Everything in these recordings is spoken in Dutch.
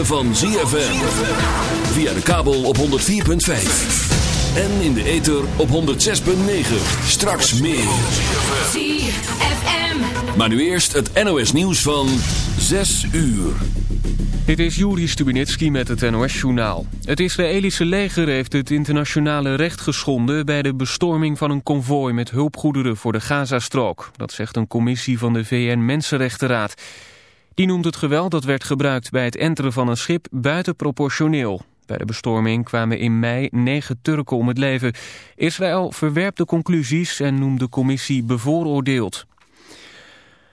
ritme van ZFM. Via de kabel op 104.5. En in de ether op 106.9. Straks meer. ZFM. Maar nu eerst het NOS nieuws van 6 uur. Dit is Juri Stubinitski met het NOS-journaal. Het Israëlische leger heeft het internationale recht geschonden... bij de bestorming van een konvooi met hulpgoederen voor de Gazastrook. Dat zegt een commissie van de VN-Mensenrechtenraad. Die noemt het geweld dat werd gebruikt bij het enteren van een schip buitenproportioneel. Bij de bestorming kwamen in mei negen Turken om het leven. Israël verwerpt de conclusies en noemt de commissie bevooroordeeld.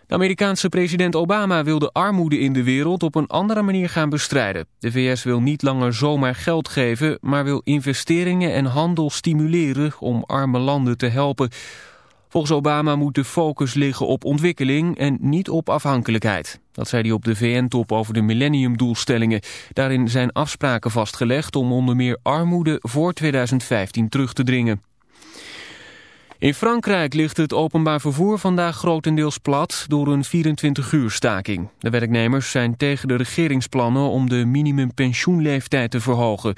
De Amerikaanse president Obama wil de armoede in de wereld op een andere manier gaan bestrijden. De VS wil niet langer zomaar geld geven, maar wil investeringen en handel stimuleren om arme landen te helpen. Volgens Obama moet de focus liggen op ontwikkeling en niet op afhankelijkheid. Dat zei hij op de VN-top over de millenniumdoelstellingen. Daarin zijn afspraken vastgelegd om onder meer armoede voor 2015 terug te dringen. In Frankrijk ligt het openbaar vervoer vandaag grotendeels plat door een 24-uur staking. De werknemers zijn tegen de regeringsplannen om de minimumpensioenleeftijd te verhogen.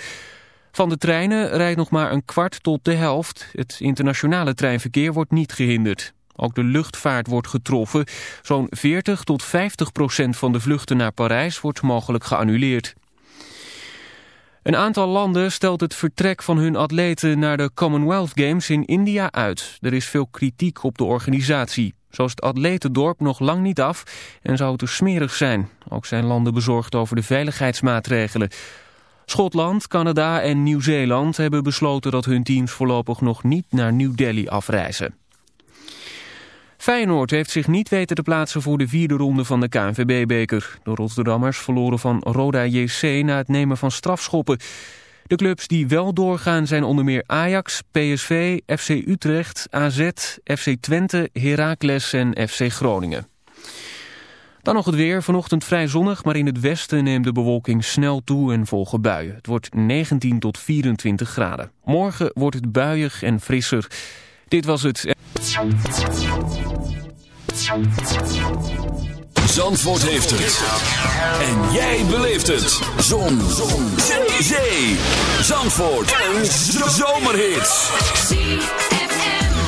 Van de treinen rijdt nog maar een kwart tot de helft. Het internationale treinverkeer wordt niet gehinderd. Ook de luchtvaart wordt getroffen. Zo'n 40 tot 50 procent van de vluchten naar Parijs wordt mogelijk geannuleerd. Een aantal landen stelt het vertrek van hun atleten naar de Commonwealth Games in India uit. Er is veel kritiek op de organisatie. Zo is het atletendorp nog lang niet af en zou het er smerig zijn. Ook zijn landen bezorgd over de veiligheidsmaatregelen. Schotland, Canada en Nieuw-Zeeland hebben besloten dat hun teams voorlopig nog niet naar New Delhi afreizen. Feyenoord heeft zich niet weten te plaatsen voor de vierde ronde van de KNVB-beker. De Rotterdammers verloren van Roda JC na het nemen van strafschoppen. De clubs die wel doorgaan zijn onder meer Ajax, PSV, FC Utrecht, AZ, FC Twente, Heracles en FC Groningen. Dan nog het weer. Vanochtend vrij zonnig, maar in het westen neemt de bewolking snel toe en volgen buien. Het wordt 19 tot 24 graden. Morgen wordt het buiig en frisser. Dit was het... Zandvoort heeft het. En jij beleeft het. Zon. Zon. Zee. Zandvoort. Een zomerhit.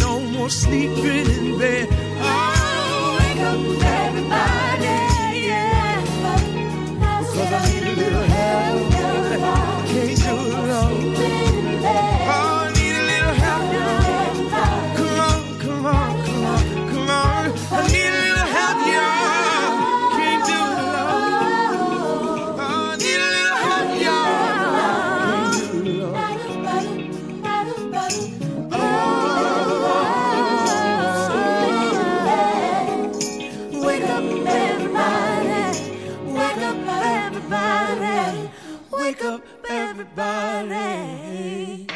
No more sleeping in bed. Oh, wake up, everybody. Yeah. Cause I need barret.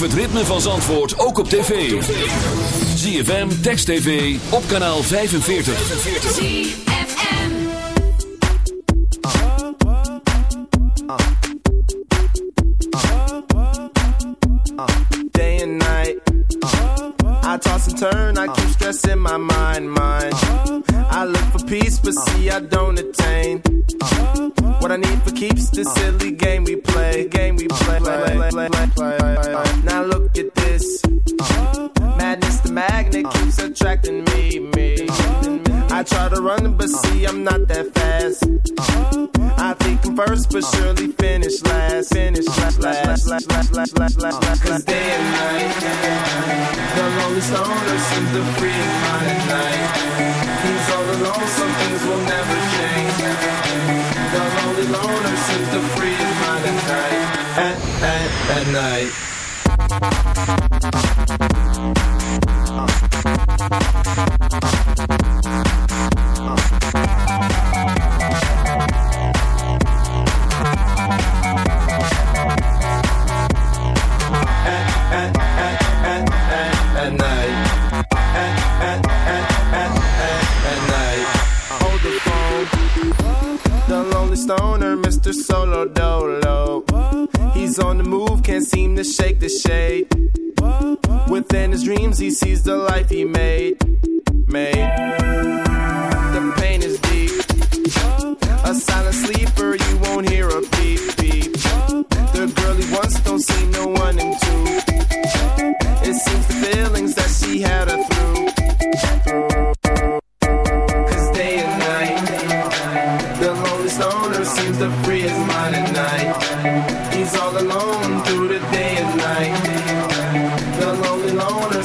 Beleef het ritme van Zandvoort ook op tv. ZFM, Text TV, op kanaal 45. ZFM Day and night I toss and turn, I keep stressing my mind, mind I look for peace, but see I don't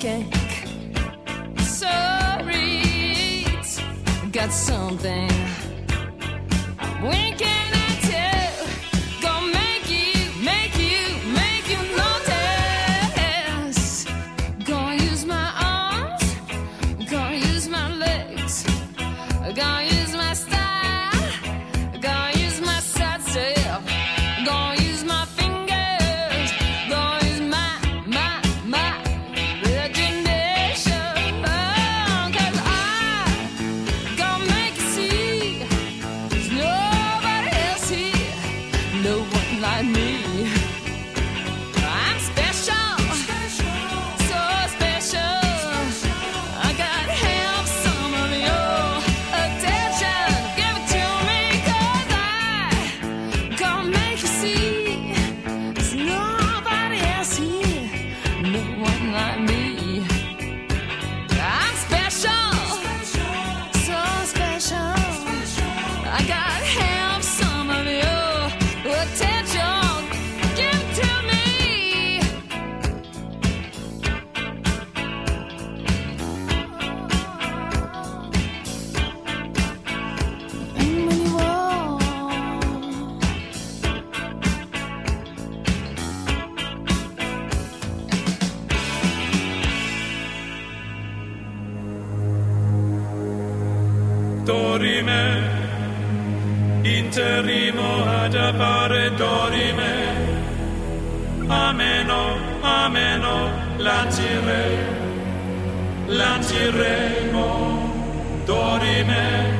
cake. Sorry, got something. dorime interrimo ad appare dorime ameno ameno lancire lanciremo dorime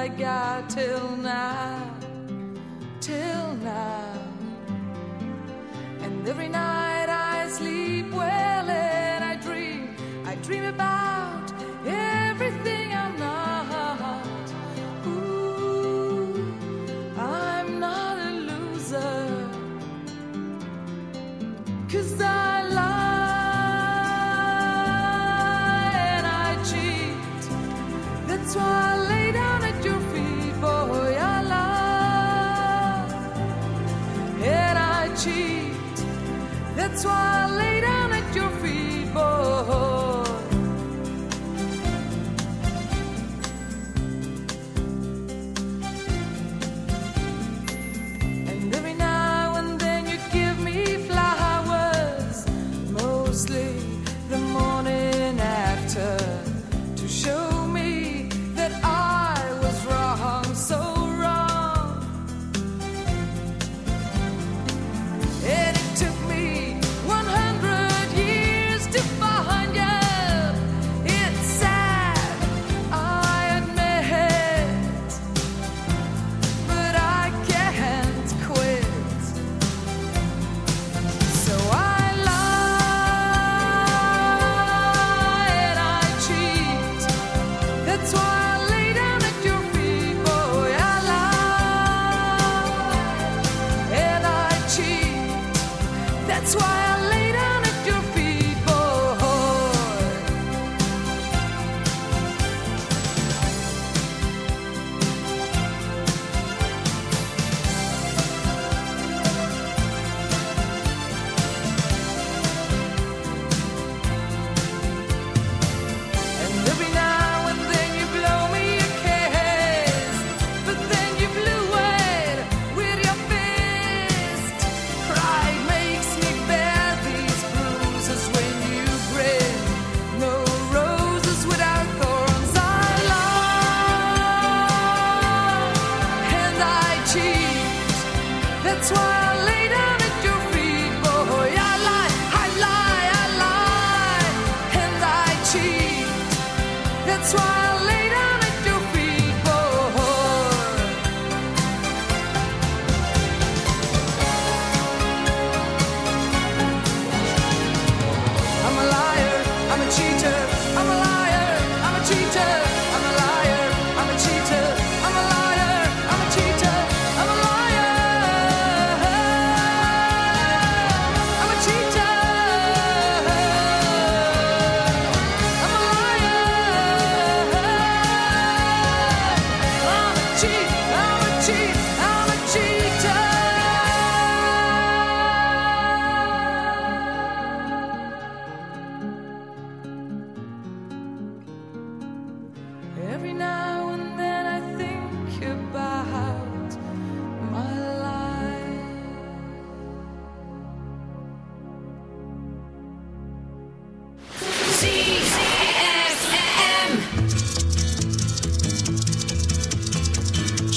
I got till that's That's why. I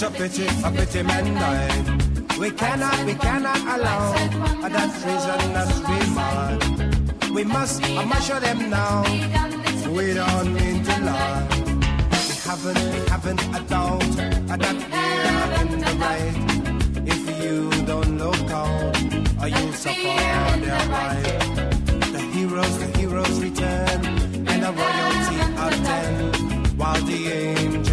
It's a pity, a pity men. We cannot, we cannot allow that treason that we mad. We must, I must show them now. We don't mean to lie. We haven't, we haven't a doubt that we are in the right. If you don't look out, are you suffer their right. The heroes, the heroes return, and the royalty attend, while the angels.